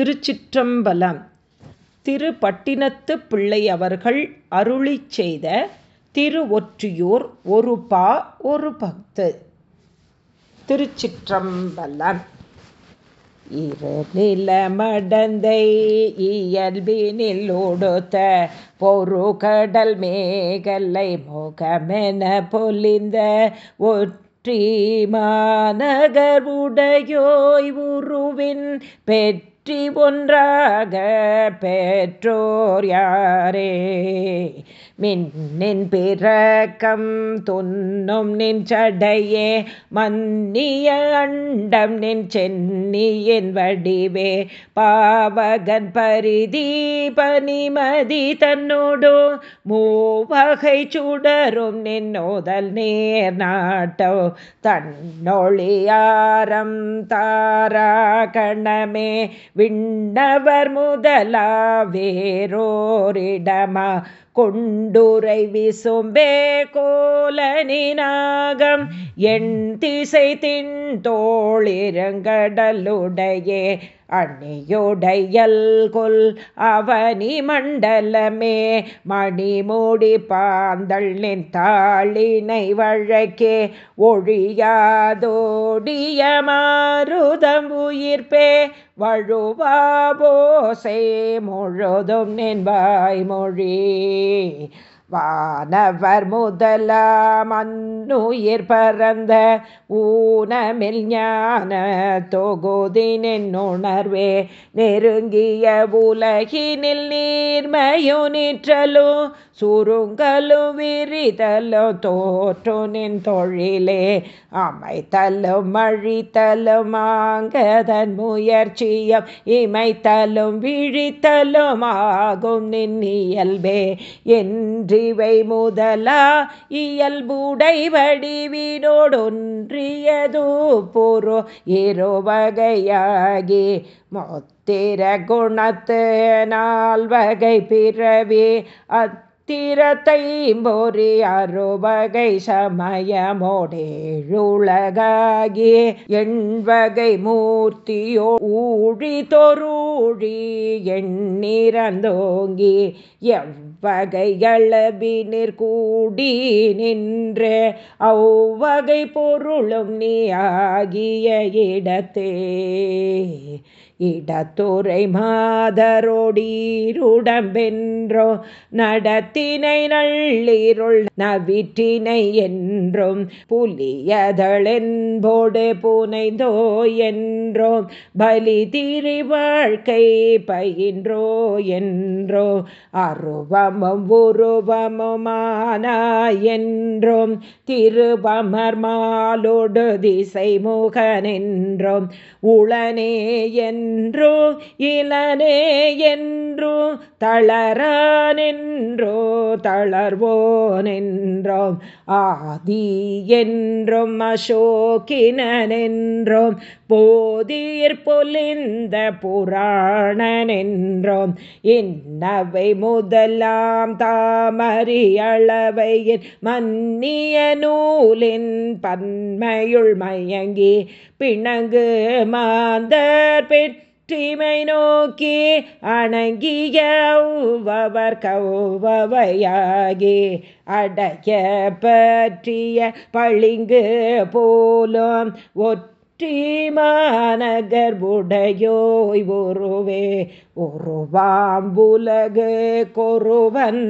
திருச்சிற்றம்பலம். திருப்பட்டினத்து பிள்ளை அவர்கள் அருளி செய்த திரு ஒற்றியூர் ஒரு பா ஒரு பக்து. திருச்சிற்றம்பலம். இரு நிலமடந்தை இயல்பினில் ஒடுத்த பொறு கடல் மேகலை முகமென பொலிந்த ஒற்றி மாநகர் உடையோய் உருவின் பெற்ற வெற்றி ஒன்றாக பெற்றோர் யாரே? மின்னின் பிறக்கம் துன்னும் நின் சடையே மன்னிய அண்டம் நின் சென்னியின் வடிவே பாவகன் பரிதி பனிமதி தன்னோடோ மூவகை சுடரும் நின்னோதல் நேர் நாட்டோ தன்னொழியாரம் தாரா கணமே விண்ணவர் முதலா வேறோரிடமா கொண்டுரை விசும்பே கோலனினாகம் என் திசை தின் தோளிரங்கடலுடையே அணியுடையல் கொல் அவனி மண்டலமே மணிமூடி பாந்தள்ளின் தாளினை வழக்கே ஒழியாதோடிய மாறுதம் உயிர்ப்பே வழுவாபோசை முழுதும் நின்பாய் மொழி Amém. வானவர் முதலாம் அன்னுயிர் பறந்த ஊனமில் ஞான தொகுதினின் உணர்வே. நெருங்கிய உலகினில் நீர்மையு நிற்றலும் சுருங்கலும் விரிதலும் தோற்று நின் தொழிலே. அமைத்தலும் அழித்தலும் ஆங்கதன் முயற்சியம் இமைத்தலும் விழித்தலும் ஆகும் நின் இயல்பே. என்று இவை முதலா இயல்புடை வடிவினோடொன்றியது பொரு இருவகையாகி மொத்திர குணத்து நால்வகை பிறவி அத் திறத்தைம்பொறி அறுவகை சமயமோடேழுலகாகி எண்வகை மூர்த்தியோ ஊழி தொருழி எண்ணிறந்தோங்கி எவ்வகையளபினிற் நிற்கூடி நின்று அவ்வகை பொருளும் நீ ஆகிய இடத்தே. இடத்துரை மாதரோடீருடம்பென்றோ நடத்தினை நள்ளிருள் நவிற்றினை என்றும் புலியதளென்போடு புனைந்தோ என்றோ பலி திரி வாழ்க்கை பயின்றோ என்றோ அருவமும் உருவமுமானா என்றோம் திருவமர் மாலோடு திசை முகனென்றோம் உளனே என் என்றோ இளனே என்றோ தளரானென்றோ தளர்வோனென்றோம். ஆதி என்றும் அசோகினென்றோம் போதீர் பொலிந்த புராணனென்றோம். இன்னவை முதலாம் தாமறியளவையின் மன்னிய நூலின் பன்மையுள் மயங்கி பிணங்கு மாந்தர் பெற்று வெற்றிமை நோக்கி அணங்கிய அணங்கியவர் கௌவவையாகி அடைய பற்றிய பளிங்கு போலும் ஒற்றிமாநகர் உடையோய் ஒருவே ஒருவாம்புலகு கொருவன்னாகிய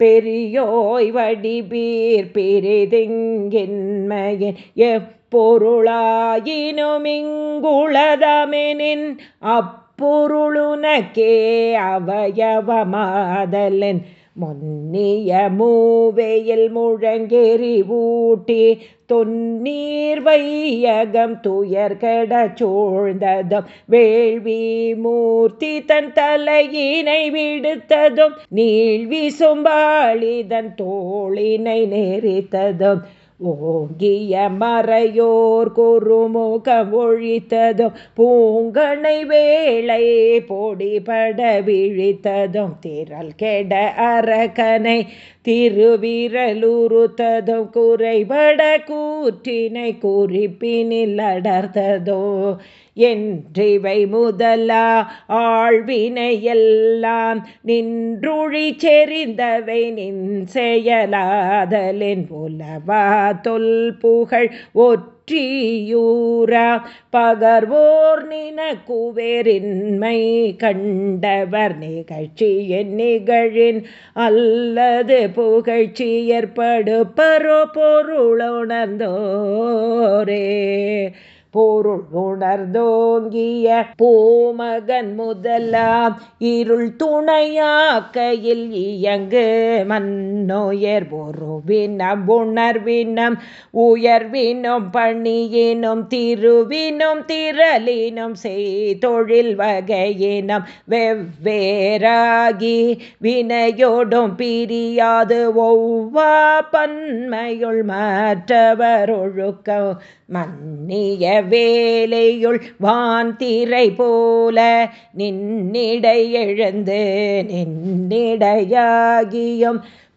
பெரியோய் வடிபீர் பெரிதிங்கின்மையின் எப் பொருளாயினுமிங்குளதமெனின் அப்பொருளுனக்கே அவயவமாதலன். முன்னிய மூவையில் முழங்கெறி ஊட்டி தொன்னீர் வையகம் துயர்கட சூழ்ந்ததும் வேள்வி மூர்த்தி தன் தலையினை விடுத்ததும் நீழ்வி சும்பாளிதன் தோளினை நெறித்ததும் ஓங்கிய மறையோர் குறுமுக ஒழித்ததும் பூங்கனை வேளை பொடிபட விழித்ததும் திரள் கெட அரக்கனை திருவிரலுறுத்ததும் குறைபட கூற்றினை குறிப்பினில் அடர்த்ததோ என்றிவை முதலா ஆழ்வினையெல்லாம் நின்றுழி செறிந்தவை நின் செயலாதலின் புலவா தொல் புகழ் ஒற்றியூரா. பகர்வோர் நின குவேரின்மை கண்டவர் நிகழ்ச்சியின் நிகழின் அல்லது புகழ்ச்சி ஏற்படுப்பரோ பொருளுணர்ந்தோரே பொருள் உணர்ந்தோங்கிய பூமகன் முதலாம். இருள் துணையாக்கையில் இயங்கு மன்னோயர் ஒருவினம் உணர்வினம் உயர்வினும் பணியினும் திருவினும் திரளினும் செய்தொழில் வகையினம் வெவ்வேறாகி வினையோடும் பிரியாது. ஒவ்வா பன்மையுள் மற்றவர் ஒழுக்கம் மன்னிய வேலையுள் வான்திரை போல நின்னிடை எழுந்து நின்னிடையாகியும்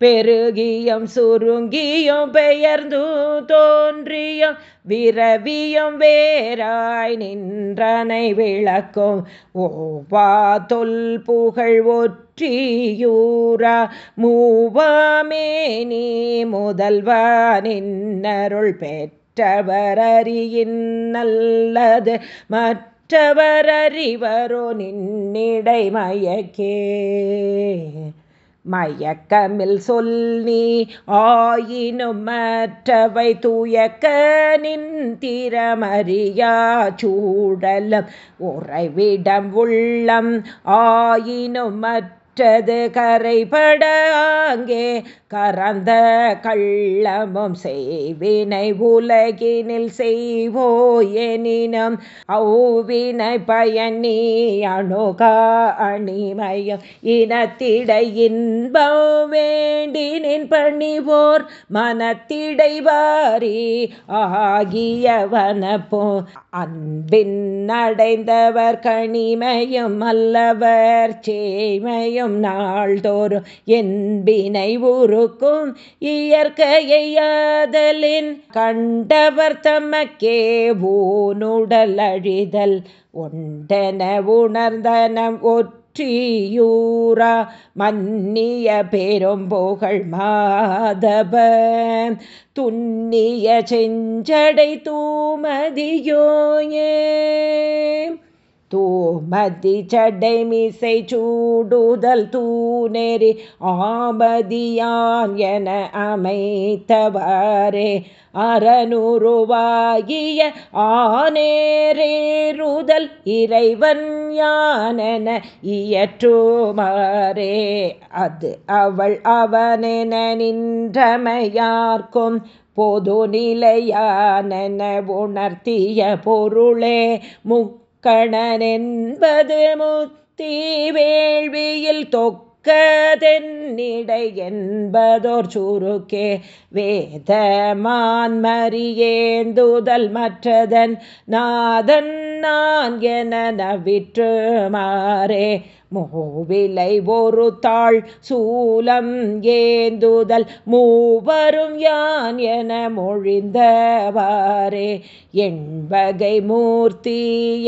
பெருகியும் சுருங்கியும் பெயர்ந்து தோன்றியும் விரவியும் வேறாய் நின்றனை விளக்கும் ஓவா தொல் புகழ் ஒற்றியூரா மூவாமே நீ முதல்வா நின்னருள் பெற்ற மற்றவரறியின் நல்லது மற்றவரறிவரோ நின்னிடை மயக்கே. மயக்கமில் சொல் நீ ஆயினும் மற்றவை தூயக்க நின்திரமறியா சூடலம் உறைவிடம் உள்ளம் ஆயினும் மற்ற கற்றது கரைபட அங்கே கறந்த கள்ளமும் செய்வினை உலகினில் செய்வோ செய்வோயெனினும் அவ்வினை பயனி அணுகா அணிமயம். இனத்திடை இன்பம் வேண்டினின் பணிவோர் மனத்திடை வாரி ஆகியவனப்போ அன்பின் அடைந்தவர் கனிமையும் அல்லவர் சேமையும் நாளும் நாள்தோறும் என்பினை உருக்கும் இயற்கையாதலின் கண்டவர் தமக்கே ஊனுடல் அழிதல் ஒன்றென உணர்ந்தனம் ஒற்றியூரா மன்னிய பெரும்புகழ் மாதப. துன்னிய செஞ்சடை தூமதியோயே. தூமதி சடை மிசை சூடுதல் தூநெறி ஆமதியான் என அமைத்தவாறே அறநூறுவாகிய ஆனேரேறுதல் இறைவன் யானென இயற்றுமாறே. அது அவள் அவனென நின்றமையார்க்கும் பொது நிலையானென உணர்த்திய பொருளே. முக் கணனென்பது முத்தி வேள்வியில் தொக்கதென்னிடை என்பதோர் சுருக்கே. வேதமான் மறியேந்துதல் மற்றதன் நாதன் நான் என நவிற்று மாறே. மூவிலை ஒரு தாள் சூலம் ஏந்துதல் மூவரும் யான் என மொழிந்தவாறே எண்பகை மூர்த்தி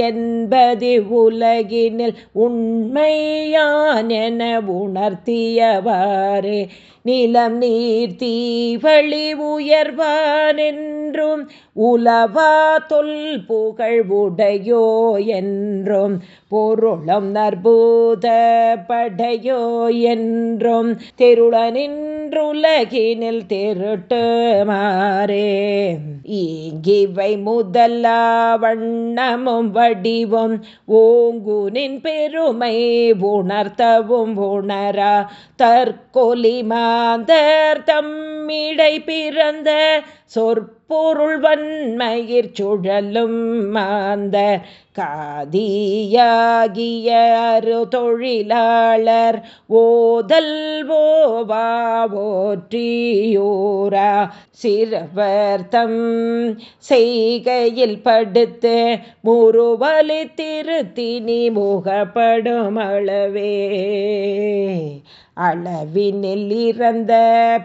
என்பது உலகினில் உண்மையான் என உணர்த்தியவாறே நிலம் நீர் தீவழி உயர்வானென்றும் உலவா தொல் புகழ் உடையோ என்றும் பொருளும் நற்பூத படையோ என்றும் தெருளனின் நின்றுலகினில் திருட்டு மாறே. ஈங்கிவை முதல்லா வண்ணமும் வடிவும். ஓங்குனின் பெருமை உணர்த்தவும் உணரா. தற்கொலி மாந்தர் தம்மிடை பிறந்த சொற்ப பொருள் வன்மயிர் சுழலும் மாந்த காதியாகிய அரு தொழிலாளர் ஓதல் ஓவா ஓற்றியூரா சிறுவர்த்தம் செய்கையில் படுத்து முருவலி திருத்தினி முகப்படும் அளவே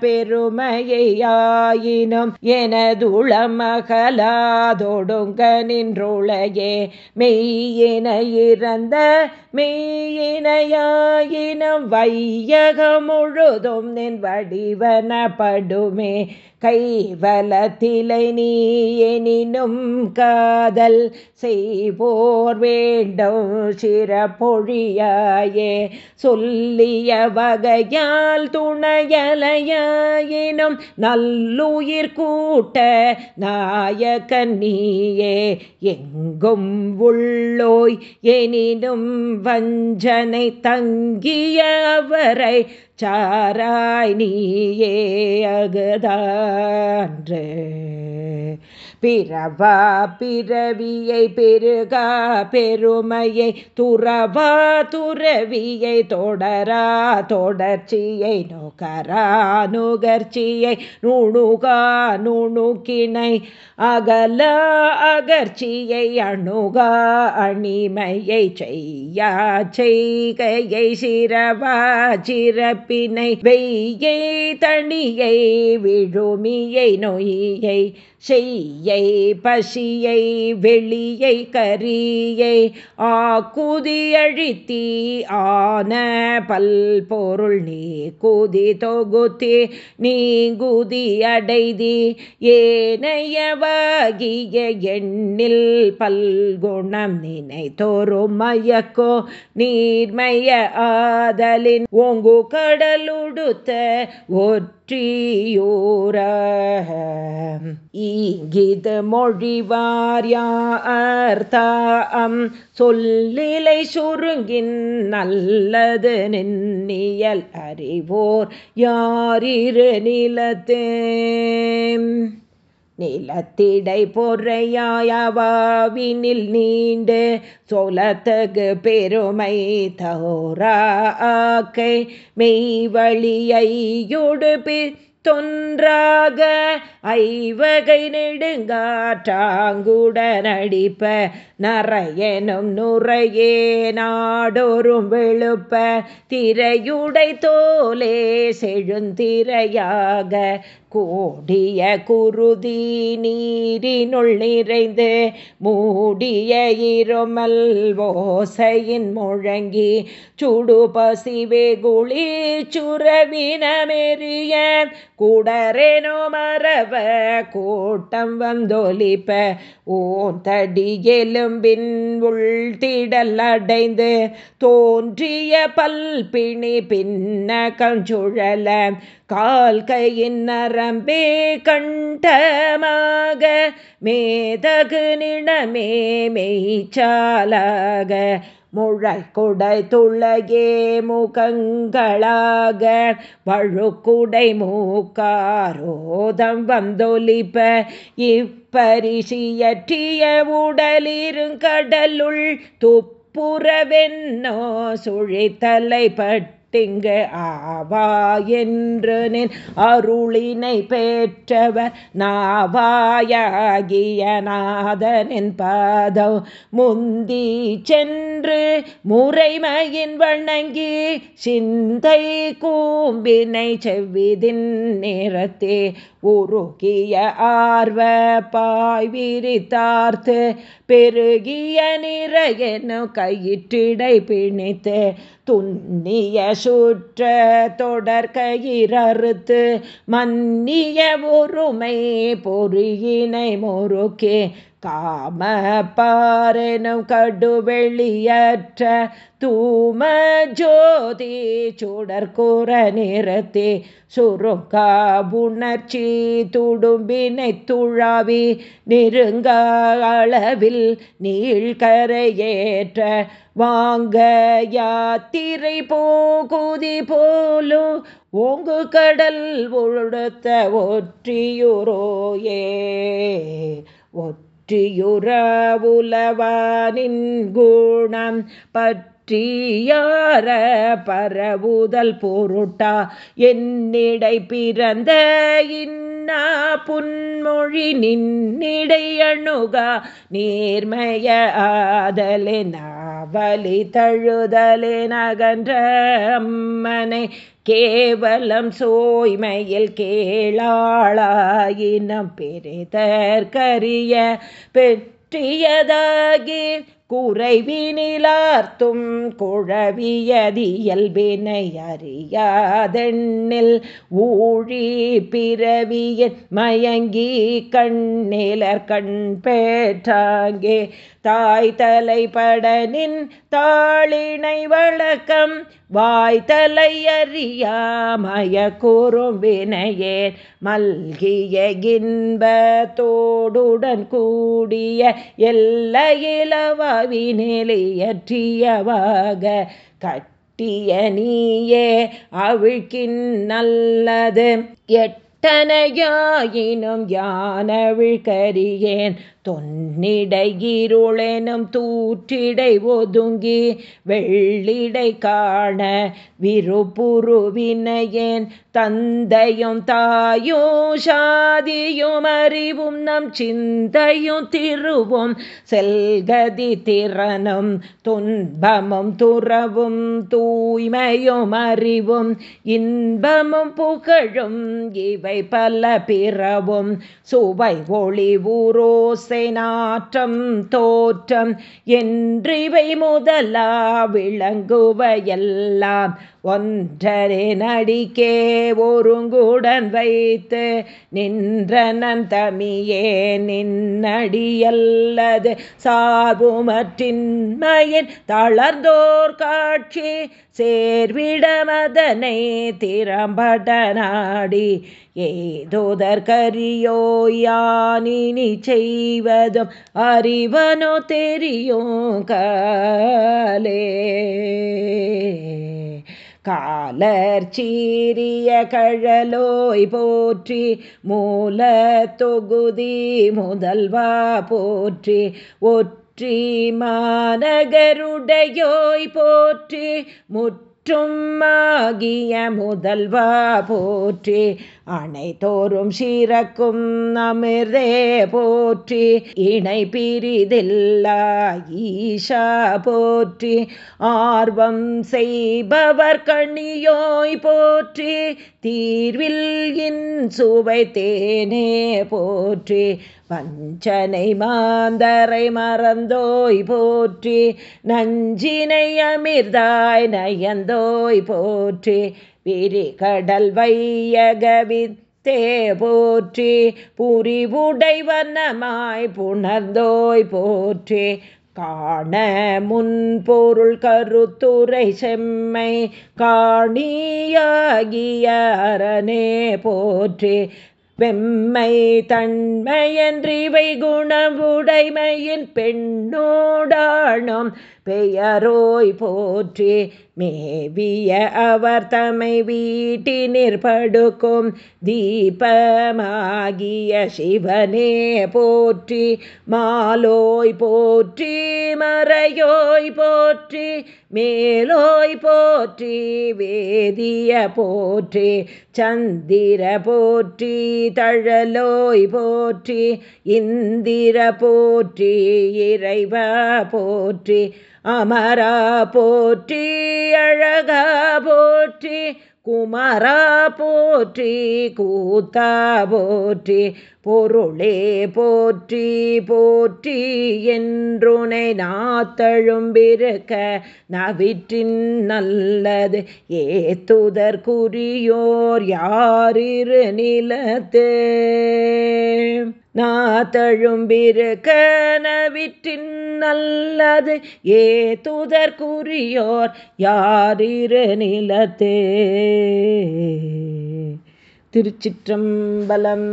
பெருமையாயினும் எனதுளமகலாதொடுங்க நின்றுளையே. மெய்யின இறந்த மெய்யினையாயினும் வையக முழுதும் நின் வடிவனப்படுமே. கைவலத்திலை நீ எனினும் காதல் செய்வோர் வேண்டும் சிறப்பொழியாயே. சொல்லிய வக வகையால் துணையலையினும் நல்லுயிர் கூட்ட நாயக்கன் நீயே எங்கும் உள்ளோய் எனினும் வஞ்சனை தங்கிய அவரை சாராய் நீயே அகதான்று. பிறவா பிறவியை பெருகா பெருமையை துறவா துறவியை தொடரா தொடர்ச்சியை நுகரா நுகர்ச்சியை நுணுகா நுணுக்கினை அகலா அகர்ச்சியை அணுகா அணிமையை செய்யா செய்கையை சிறவா சிறப்பினை வெய்யை தனியை விழுமியை நொய்யை செய்ய. பசியை வெளியை கரியை ஆக்குதி அழித்தி ஆன பல்பொருள் நீ குதி தொகுத்தி நீங்குதி அடைதி. ஏனையவாகிய எண்ணில் பல்குணம் நினை தோறும் மயக்கோ நீர்மய ஆதலின் ஓங்கு கடலுடுத்த ஒற்ற போற்றியூர ஈங்கிது மொழிவார் யார்த்தாம் சொல்லிலை சுருங்கின் நல்லது நின்னியல் அறிவோர் யாரிரு நிலத்தே நிலத்திடை பொறையாயவாவினில் நீண்டு சொலத்தகு பெருமை தோராக்கை மெய்வழியையொடு தொன்றாக ஐவகை நெடுங்காற்றாங்குடனடிப்ப நரையனும் நுரையே நாடோறும் வெளுப்ப திரையுடை தோலே செழுந்திரையாக கூடிய குருதி நீரினுள் நிறைந்து மூடிய இருமல் ஓசையின் முழங்கி சுடு பசிவே குளி சுரவினமெறிய குடரேனோ மரவ கூட்டம் வந்தொலிப்ப ஓன் தடி எலும்பின் உள்திடல் அடைந்து தோன்றிய பல்பிணி பின்ன கஞ்சுழல கால் கையின் நரம்பே கண்டமாக மேதகு நிணமே மெய்ச்சாலாக முழை குடை துளையே முகங்களாக வழுக்குடை மூக்காரோதம் வந்தொலிப்ப இப்பரிசியற்றிய உடலிருங்கடலுள் துப்புறவென்னோ சுழித்தலை பட்டு திங்கு ஆவா என்று நின் அருளினை பெற்றவர் நாவாயாகிய நாதனின் பாதம் முந்தி சென்று முறைமையின் வணங்கி சிந்தை கூம்பினை செவ்விதின் நேரத்தே உருகிய ஆர்வ பாய் விரித்தார்த்து பெருகிய நிறையனு கையிற்றிடை பிணித்து துண்ணிய சுற்ற தொடர் கயிறறுத்து மன்னிய ஒருமை பொறியினை முறுக்கே காம பாரெனும் கடுவெளியற்ற தூம ஜோதி சுடற்கூற நிறத்தே சுருங்கா உணர்ச்சி துடும்பினை துழாவி நெருங்க அளவில் நீழ்கரையேற்ற வாங்க யாத்திரை போகுதி போலும் ஓங்கு கடல் உழுத்த ஒற்றியுரோயே ஒற்றியுற உலவானின் குணம் பற்றியார பரவுதல் பொருட்டா? என்னிடை பிறந்த இன்னா புன்மொழி நின்னிடை அணுகா? நேர்மைய ஆதலே நாவலி தழுதலே நகன்ற அம்மனை கேவலம் சோய்மையில் கேளாளாயினம் பெரிதற்கரிய பெற்றியதாகி குறைவினிலார்த்தும் குழவியதியல்பினை அறியாதெண்ணில் ஊழி பிறவியின் மயங்கி கண்ணிலர் கண் பேற்றாங்கே தாய் தலைப்படனின் தாளினை வழக்கம் வாய் கூறும் வினையேன் மல்கிய இன்பத்தோடுடன் கூடிய எல்லையிலவினிலையற்றியவாக கட்டிய நீயே அவிழ்கின் நல்லது. எட் எட்டனையாயினும் யானவிழ்கரியேன் தொன்னிடையிருளெனும் தூற்றிடை ஒதுங்கி வெள்ளிடை காண விருப்புருவினையேன். தந்தையும் தாயும் சாதியும் அறிவும் நம் சிந்தையும் திருவும் செல்கதி திறனும் துன்பமும் துறவும் தூய்மையும் அறிவும் இன்பமும் புகழும் இவை பல பிறவும் சுவை ஒளி ஊரோசை நாற்றம் தோற்றம். என்றிவை முதலா விளங்குவையெல்லாம் ஒன்றரே நடிக்கே ஒருங்குடன் வைத்து நின்றனன் தமியே நின்னடியல்லது சார்புமற்றின்மையின் தளர்ந்தோர் காட்சி சேர்விடமதனை திறம்பட நாடி ஏதோதற்கரியோ யானினி செய்வதும் அறிவனோ தெரியும் காலே. காலர் சீரிய கழலோய் போற்றி மூல தொகுதி முதல்வா போற்றி ஒற்றி மாநகருடையோய் போற்றி முற்றும் ஆகிய முதல்வா போற்றி அனைத்தோறும் சீரக்கும் அமிர்தே போற்றி. இணை பிரிதில்லா ஈஷா போற்றி. ஆர்வம் செய்பவர் கண்ணியோய் போற்றி. தீர்வில் இன் சுவை தேனே போற்றி. வஞ்சனை மாந்தரை மறந்தோய் போற்றி. நஞ்சினை அமிர்தாய் நயந்தோய் போற்றி. விரி கடல் வையகவித் தே போற்றி புரிவுடைவனமாய் புணர்ந்தோய் போற்றி காண முன் பொருள் கருத்துரை செம்மை காணியாகிய அரணே போற்றி வெம்மை தன்மையன்றிவை குணவுடைமையின் பெண்ணோடானும் பெயரோய் போற்றி மேவிய அவர் தமை வீட்டினிற் படுக்கும் தீபமாகிய சிவனே போற்றி மாலோய் போற்றி மறையோய் போற்றி மேலோய் போற்றி வேதிய போற்றி சந்திர போற்றி தழலோய் போற்றி இந்திர போற்றி இறைவ போற்றி அமரா போற்றி அழகா போற்றி குமரா போற்றி கூத்தா போற்றி பொருளே போற்றி போற்றி என்றுனை நாத்தழும்பிருக்க நவிற்றின் நல்லது. ஏத்துதற்குரியோர் யாரிரு நிலத்து? நாத்தழும்பிருக்க நவிற்றின் நல்லது. ஏத்துதற்குரியோர் யாரிரு நிலத்தே? திருச்சிற்றம்பலம்